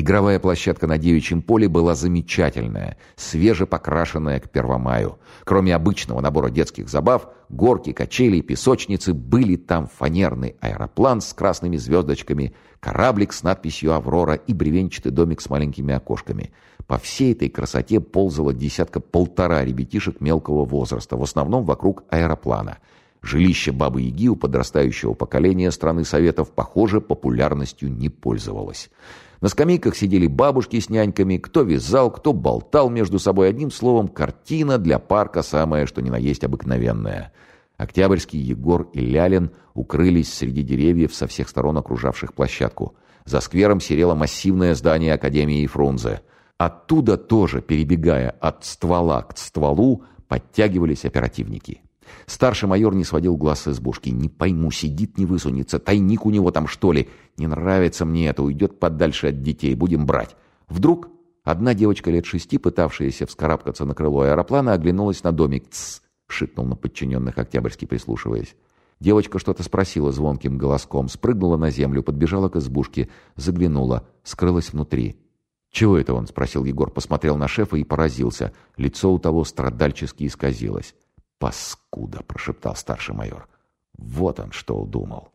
Игровая площадка на девичьем поле была замечательная, свежепокрашенная к Первомаю. Кроме обычного набора детских забав, горки, качели, песочницы, были там фанерный аэроплан с красными звездочками, кораблик с надписью «Аврора» и бревенчатый домик с маленькими окошками. По всей этой красоте ползала десятка-полтора ребятишек мелкого возраста, в основном вокруг аэроплана. Жилище Бабы-Яги у подрастающего поколения страны Советов, похоже, популярностью не пользовалось. На скамейках сидели бабушки с няньками, кто вязал, кто болтал между собой. Одним словом, картина для парка самая, что ни на есть обыкновенная. Октябрьский Егор и Лялин укрылись среди деревьев со всех сторон окружавших площадку. За сквером серело массивное здание Академии Фрунзе. Оттуда тоже, перебегая от ствола к стволу, подтягивались оперативники. Старший майор не сводил глаз с избушки. «Не пойму, сидит, не высунется. Тайник у него там, что ли? Не нравится мне это. Уйдет подальше от детей. Будем брать». Вдруг одна девочка лет шести, пытавшаяся вскарабкаться на крыло аэроплана, оглянулась на домик. «Тсс!» — шикнул на подчиненных Октябрьский, прислушиваясь. Девочка что-то спросила звонким голоском, спрыгнула на землю, подбежала к избушке, заглянула, скрылась внутри. «Чего это он?» — спросил Егор, посмотрел на шефа и поразился. Лицо у того страдальчески исказилось. «Паскуда!» — прошептал старший майор. «Вот он что удумал!»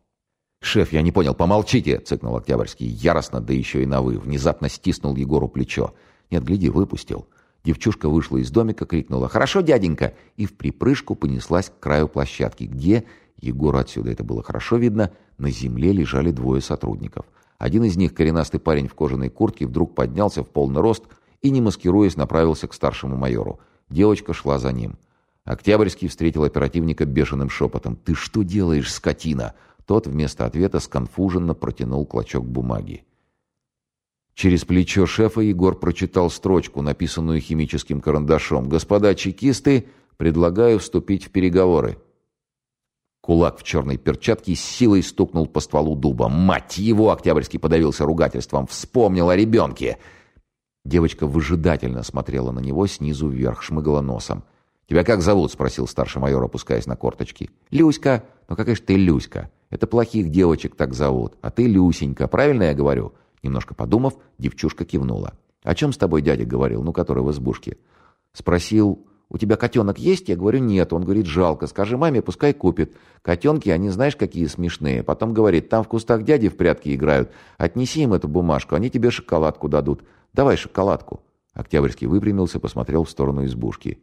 «Шеф, я не понял, помолчите!» — цыкнул Октябрьский. Яростно, да еще и на «вы». Внезапно стиснул Егору плечо. «Нет, гляди, выпустил». Девчушка вышла из домика, крикнула «Хорошо, дяденька!» и в припрыжку понеслась к краю площадки, где, Егору отсюда это было хорошо видно, на земле лежали двое сотрудников. Один из них, коренастый парень в кожаной куртке, вдруг поднялся в полный рост и, не маскируясь, направился к старшему майору. Девочка шла за ним. Октябрьский встретил оперативника бешеным шепотом. «Ты что делаешь, скотина?» Тот вместо ответа сконфуженно протянул клочок бумаги. Через плечо шефа Егор прочитал строчку, написанную химическим карандашом. «Господа чекисты, предлагаю вступить в переговоры». Кулак в черной перчатке с силой стукнул по стволу дуба. «Мать его!» — Октябрьский подавился ругательством. «Вспомнил о ребенке!» Девочка выжидательно смотрела на него снизу вверх, шмыгала носом. «Тебя как зовут?» — спросил старший майор, опускаясь на корточки. «Люська. Ну какая же ты Люська? Это плохих девочек так зовут. А ты Люсенька. Правильно я говорю?» Немножко подумав, девчушка кивнула. «О чем с тобой дядя говорил, ну, который в избушке?» Спросил, «У тебя котенок есть?» Я говорю, «Нет». Он говорит, «Жалко. Скажи маме, пускай купит. Котенки, они знаешь, какие смешные». Потом говорит, «Там в кустах дяди в прятки играют. Отнеси им эту бумажку, они тебе шоколадку дадут. Давай шоколадку». Октябрьский выпрямился, посмотрел в сторону избушки.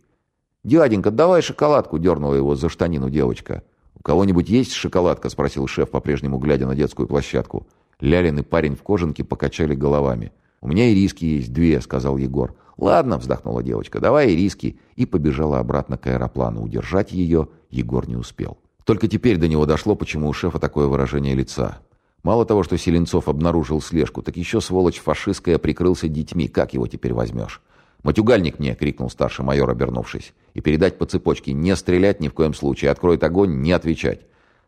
«Дяденька, давай шоколадку!» — дернула его за штанину девочка. «У кого-нибудь есть шоколадка?» — спросил шеф, по-прежнему глядя на детскую площадку. Лялин и парень в кожанке покачали головами. «У меня и риски есть две», — сказал Егор. «Ладно», — вздохнула девочка, — «давай и риски». И побежала обратно к аэроплану. Удержать ее Егор не успел. Только теперь до него дошло, почему у шефа такое выражение лица. Мало того, что Селенцов обнаружил слежку, так еще сволочь фашистская прикрылся детьми. Как его теперь возьмешь? «Матюгальник мне!» — крикнул старший майор, обернувшись. «И передать по цепочке. Не стрелять ни в коем случае. Откроет огонь, не отвечать».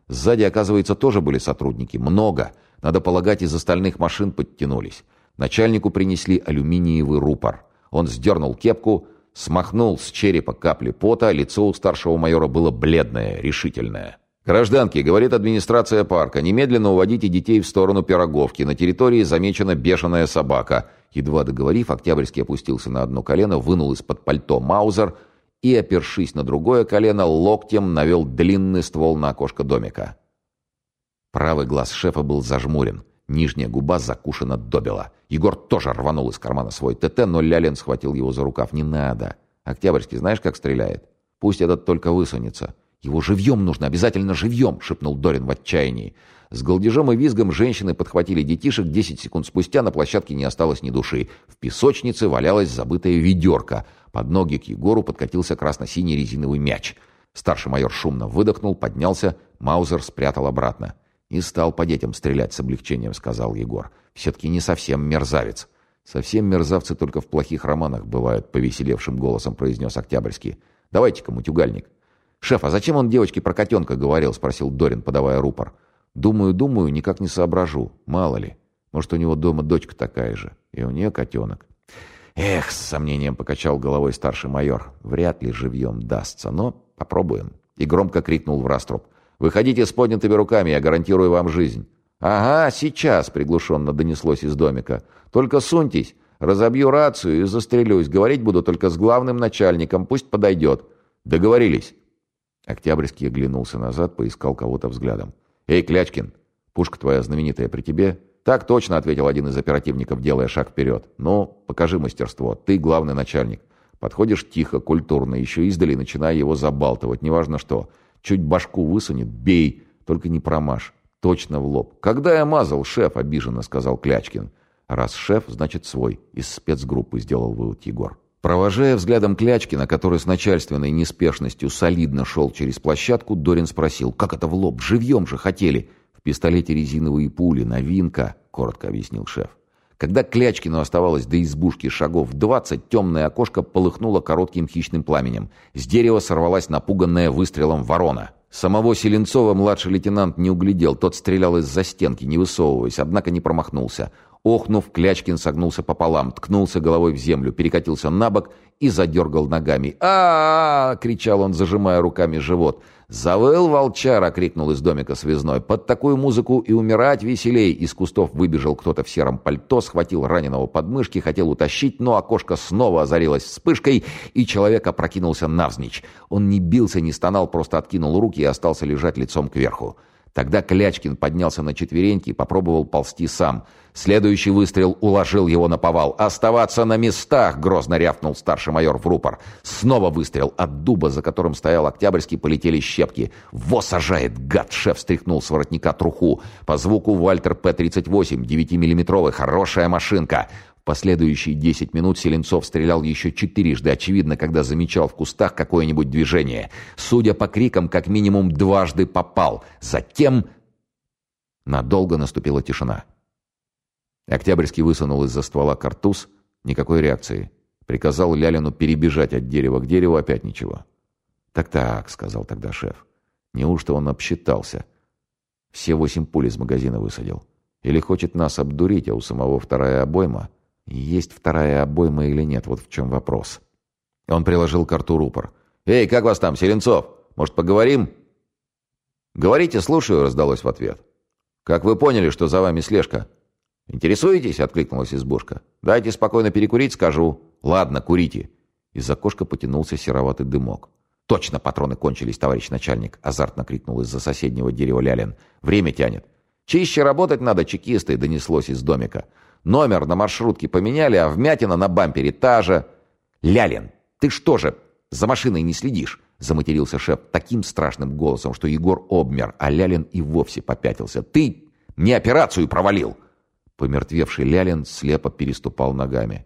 Сзади, оказывается, тоже были сотрудники. Много. Надо полагать, из остальных машин подтянулись. Начальнику принесли алюминиевый рупор. Он сдернул кепку, смахнул с черепа капли пота. Лицо у старшего майора было бледное, решительное. «Гражданки, — говорит администрация парка, — немедленно уводите детей в сторону Пироговки. На территории замечена бешеная собака. Едва договорив, Октябрьский опустился на одно колено, вынул из-под пальто маузер и, опершись на другое колено, локтем навел длинный ствол на окошко домика. Правый глаз шефа был зажмурен, нижняя губа закушена добела. Егор тоже рванул из кармана свой ТТ, но Лялин схватил его за рукав. «Не надо. Октябрьский знаешь, как стреляет? Пусть этот только высунется». «Его живьем нужно, обязательно живьем!» — шепнул Дорин в отчаянии. С голдежом и визгом женщины подхватили детишек. Десять секунд спустя на площадке не осталось ни души. В песочнице валялась забытая ведерко. Под ноги к Егору подкатился красно-синий резиновый мяч. Старший майор шумно выдохнул, поднялся. Маузер спрятал обратно. «Не стал по детям стрелять с облегчением», — сказал Егор. «Все-таки не совсем мерзавец». «Совсем мерзавцы только в плохих романах бывают», — повеселевшим голосом произнес Октябрьский. «Давайте-ка, мутюгальник». «Шеф, а зачем он девочке про котенка говорил?» — спросил Дорин, подавая рупор. Думаю, думаю, никак не соображу. Мало ли. Может, у него дома дочка такая же. И у нее котенок. Эх, с сомнением покачал головой старший майор. Вряд ли живьем дастся, но попробуем. И громко крикнул в раструб. «Выходите с поднятыми руками, я гарантирую вам жизнь». «Ага, сейчас!» — приглушенно донеслось из домика. «Только суньтесь, разобью рацию и застрелюсь. Говорить буду только с главным начальником, пусть подойдет». «Договорились». Октябрьский оглянулся назад, поискал кого-то взглядом. «Эй, Клячкин, пушка твоя знаменитая при тебе?» «Так точно», — ответил один из оперативников, делая шаг вперед. «Ну, покажи мастерство. Ты главный начальник. Подходишь тихо, культурно, еще издали начиная его забалтывать, неважно что. Чуть башку высунет, бей, только не промажь. Точно в лоб. «Когда я мазал, шеф?» — обиженно сказал Клячкин. «Раз шеф, значит свой». Из спецгруппы сделал вывод Егор. Провожая взглядом Клячкина, который с начальственной неспешностью солидно шел через площадку, Дорин спросил, «Как это в лоб? Живьем же хотели!» «В пистолете резиновые пули, новинка», — коротко объяснил шеф. Когда Клячкину оставалось до избушки шагов двадцать, темное окошко полыхнуло коротким хищным пламенем. С дерева сорвалась напуганная выстрелом ворона. Самого Селенцова младший лейтенант не углядел, тот стрелял из-за стенки, не высовываясь, однако не промахнулся. Охнув, Клячкин согнулся пополам, ткнулся головой в землю, перекатился на бок и задергал ногами. а, -а, -а, кричал он, зажимая руками живот. «Завыл волчара!» — крикнул из домика связной. «Под такую музыку и умирать веселей!» Из кустов выбежал кто-то в сером пальто, схватил раненого под мышки, хотел утащить, но окошко снова озарилось вспышкой, и человек опрокинулся навзничь. Он не бился, не стонал, просто откинул руки и остался лежать лицом кверху. Тогда Клячкин поднялся на четвереньки и попробовал ползти сам. Следующий выстрел уложил его на повал. «Оставаться на местах!» — грозно рявкнул старший майор в рупор. Снова выстрел. От дуба, за которым стоял Октябрьский, полетели щепки. «Во сажает, гад!» — шеф стряхнул с воротника труху. По звуку Вальтер П-38, 9-миллиметровый, хорошая машинка. Последующие десять минут Селенцов стрелял еще четырежды, очевидно, когда замечал в кустах какое-нибудь движение. Судя по крикам, как минимум дважды попал. Затем... Надолго наступила тишина. Октябрьский высунул из-за ствола картуз. Никакой реакции. Приказал Лялину перебежать от дерева к дереву, опять ничего. «Так-так», — сказал тогда шеф. «Неужто он обсчитался? Все восемь пуль из магазина высадил. Или хочет нас обдурить, а у самого вторая обойма?» Есть вторая обойма или нет, вот в чем вопрос. Он приложил карту рупор. «Эй, как вас там, Селенцов? Может, поговорим?» «Говорите, слушаю», — раздалось в ответ. «Как вы поняли, что за вами слежка?» «Интересуетесь?» — откликнулась избушка. «Дайте спокойно перекурить, скажу». «Ладно, курите». Из окошка потянулся сероватый дымок. «Точно патроны кончились, товарищ начальник!» — азартно крикнул из-за соседнего дерева Лялин. «Время тянет». «Чище работать надо, чекисты!» — донеслось из домика. Номер на маршрутке поменяли, а вмятина на бампере та же. «Лялин, ты что же, за машиной не следишь?» Заматерился шеф таким страшным голосом, что Егор обмер, а Лялин и вовсе попятился. «Ты не операцию провалил!» Помертвевший Лялин слепо переступал ногами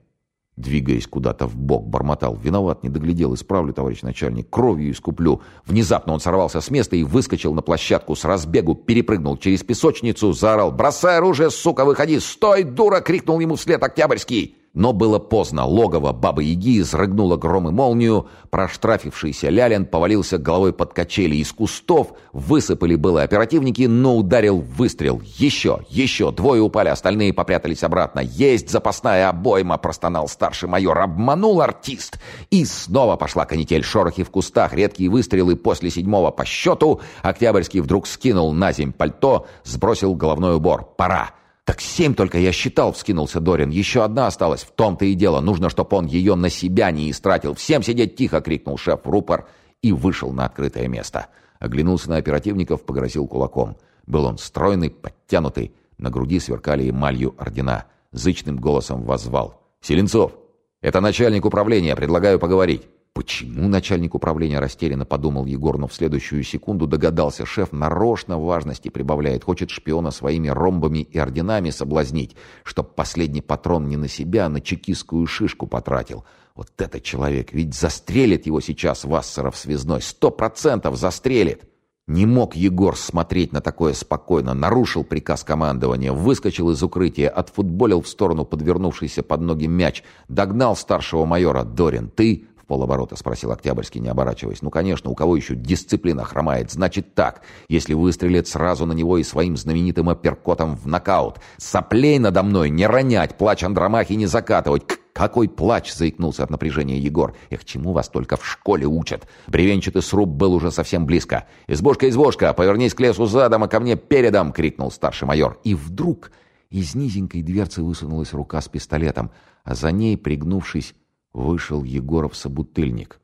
двигаясь куда-то в бок, бормотал. «Виноват, не доглядел, исправлю, товарищ начальник, кровью искуплю». Внезапно он сорвался с места и выскочил на площадку с разбегу, перепрыгнул через песочницу, заорал «Бросай оружие, сука, выходи! Стой, дура!» — крикнул ему вслед Октябрьский. Но было поздно. Логово Бабы-Яги изрыгнуло гром и молнию. Проштрафившийся Лялин повалился головой под качели. Из кустов высыпали было оперативники, но ударил выстрел. Еще, еще. Двое упали, остальные попрятались обратно. «Есть запасная обойма!» – простонал старший майор. Обманул артист. И снова пошла канитель. Шорохи в кустах, редкие выстрелы после седьмого по счету. Октябрьский вдруг скинул на земь пальто, сбросил головной убор. «Пора!» «Так семь только я считал», — вскинулся Дорин. «Еще одна осталась. В том-то и дело. Нужно, чтобы он ее на себя не истратил. Всем сидеть тихо!» — крикнул шеф в рупор и вышел на открытое место. Оглянулся на оперативников, погрозил кулаком. Был он стройный, подтянутый. На груди сверкали эмалью ордена. Зычным голосом воззвал. «Селенцов, это начальник управления. Предлагаю поговорить». Почему начальник управления растерянно подумал Егор, но в следующую секунду догадался, шеф нарочно важности прибавляет, хочет шпиона своими ромбами и орденами соблазнить, чтоб последний патрон не на себя, а на чекистскую шишку потратил. Вот этот человек, ведь застрелит его сейчас Вассеров связной, сто процентов застрелит. Не мог Егор смотреть на такое спокойно, нарушил приказ командования, выскочил из укрытия, отфутболил в сторону подвернувшийся под ноги мяч, догнал старшего майора Дорин. «Ты полоборота спросил Октябрьский, не оборачиваясь. «Ну, конечно, у кого еще дисциплина хромает? Значит так, если выстрелит сразу на него и своим знаменитым апперкотом в нокаут. Соплей надо мной не ронять, плач Андромахи не закатывать. Какой плач!» — заикнулся от напряжения Егор. «Эх, чему вас только в школе учат?» Бревенчатый сруб был уже совсем близко. «Избушка, избушка! Повернись к лесу задом, а ко мне передом!» — крикнул старший майор. И вдруг из низенькой дверцы высунулась рука с пистолетом, а за ней, пригнувшись, вышел Егоров собутыльник.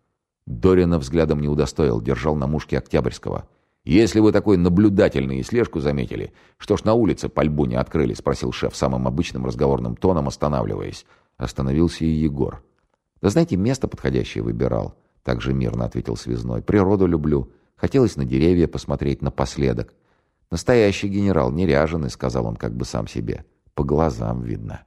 Дорина взглядом не удостоил, держал на мушке Октябрьского. «Если вы такой наблюдательный и слежку заметили, что ж на улице пальбу не открыли?» — спросил шеф самым обычным разговорным тоном, останавливаясь. Остановился и Егор. «Да знаете, место подходящее выбирал», — так же мирно ответил связной. «Природу люблю. Хотелось на деревья посмотреть напоследок. Настоящий генерал, не ряженый», — сказал он как бы сам себе. «По глазам видно».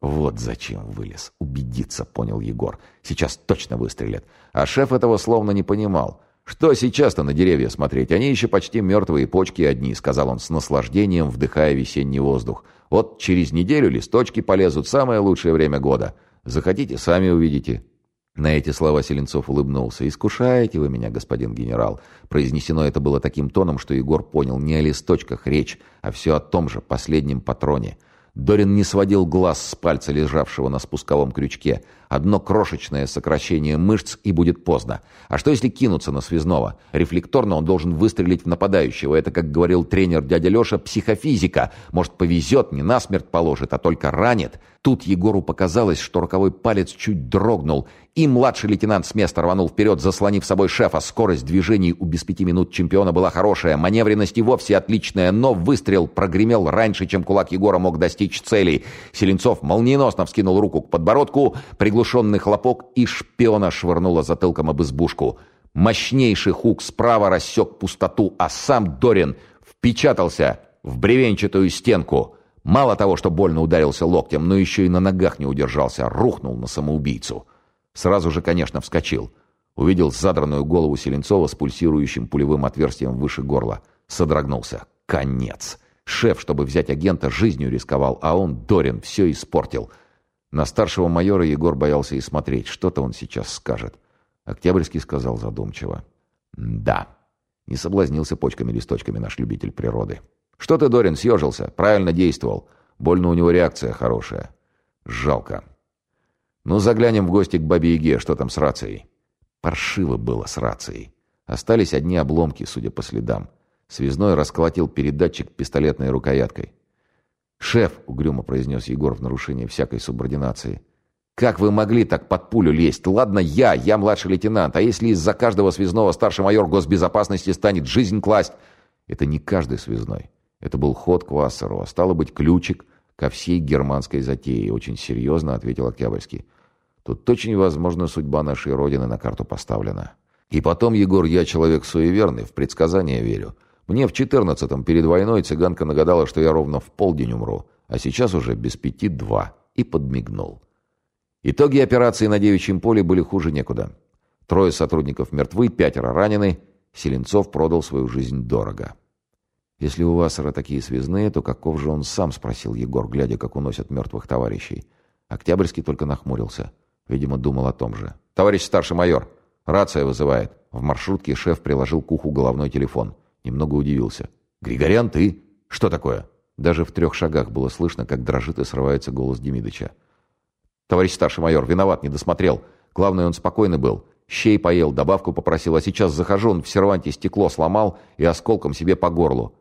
«Вот зачем вылез. Убедиться», — понял Егор. «Сейчас точно выстрелят». А шеф этого словно не понимал. «Что сейчас-то на деревья смотреть? Они еще почти мертвые, почки одни», — сказал он с наслаждением, вдыхая весенний воздух. «Вот через неделю листочки полезут, самое лучшее время года. Захотите, сами увидите». На эти слова Селенцов улыбнулся. «Искушаете вы меня, господин генерал». Произнесено это было таким тоном, что Егор понял, не о листочках речь, а все о том же последнем патроне. Дорин не сводил глаз с пальца, лежавшего на спусковом крючке. Одно крошечное сокращение мышц, и будет поздно. А что если кинуться на связного? Рефлекторно он должен выстрелить в нападающего. Это, как говорил тренер дядя Леша, психофизика. Может, повезет, не насмерть положит, а только ранит. Тут Егору показалось, что роковой палец чуть дрогнул, и младший лейтенант с места рванул вперед, заслонив собой шефа. Скорость движений у без пяти минут чемпиона была хорошая, маневренность и вовсе отличная, но выстрел прогремел раньше, чем кулак Егора мог достичь цели. Селенцов молниеносно вскинул руку к подбородку, приглушенный хлопок, и шпиона швырнула затылком об избушку. Мощнейший хук справа рассек пустоту, а сам Дорин впечатался в бревенчатую стенку. Мало того, что больно ударился локтем, но еще и на ногах не удержался, рухнул на самоубийцу. Сразу же, конечно, вскочил. Увидел задранную голову Селенцова с пульсирующим пулевым отверстием выше горла. Содрогнулся. Конец. Шеф, чтобы взять агента, жизнью рисковал, а он, Дорин, все испортил. На старшего майора Егор боялся и смотреть. Что-то он сейчас скажет. Октябрьский сказал задумчиво. «Да». Не соблазнился почками-листочками наш любитель природы. «Что ты, Дорин, съежился? Правильно действовал. Больно у него реакция хорошая. Жалко. Ну, заглянем в гости к бабе Яге, что там с рацией?» Паршиво было с рацией. Остались одни обломки, судя по следам. Связной расколотил передатчик пистолетной рукояткой. «Шеф», — угрюмо произнес Егор в нарушении всякой субординации, «как вы могли так под пулю лезть? Ладно, я, я младший лейтенант, а если из-за каждого связного старший майор госбезопасности станет жизнь класть?» «Это не каждый связной. Это был ход к Вассеру, а стало быть, ключик ко всей германской затее, очень серьезно ответил Октябрьский. Тут очень возможно судьба нашей Родины на карту поставлена. И потом, Егор, я человек суеверный, в предсказания верю. Мне в четырнадцатом перед войной цыганка нагадала, что я ровно в полдень умру, а сейчас уже без пяти два, и подмигнул. Итоги операции на девичьем поле были хуже некуда. Трое сотрудников мертвы, пятеро ранены. Селенцов продал свою жизнь дорого. «Если у Вассера такие связные, то каков же он сам?» — спросил Егор, глядя, как уносят мертвых товарищей. Октябрьский только нахмурился. Видимо, думал о том же. «Товарищ старший майор, рация вызывает». В маршрутке шеф приложил к уху головной телефон. Немного удивился. «Григорян, ты? Что такое?» Даже в трех шагах было слышно, как дрожит и срывается голос Демидыча. «Товарищ старший майор, виноват, не досмотрел. Главное, он спокойный был. Щей поел, добавку попросил, а сейчас захожу, он в серванте стекло сломал и осколком себе по горлу.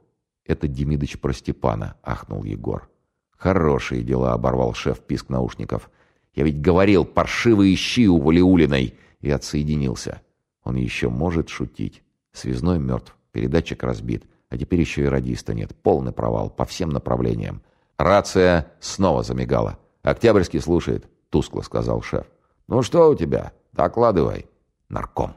«Это Демидыч про Степана», — ахнул Егор. «Хорошие дела», — оборвал шеф писк наушников. «Я ведь говорил, паршивые щи у Валиулиной!» И отсоединился. Он еще может шутить. Связной мертв, передатчик разбит, а теперь еще и радиста нет. Полный провал по всем направлениям. Рация снова замигала. «Октябрьский слушает», — тускло сказал шеф. «Ну что у тебя? Докладывай». «Нарком».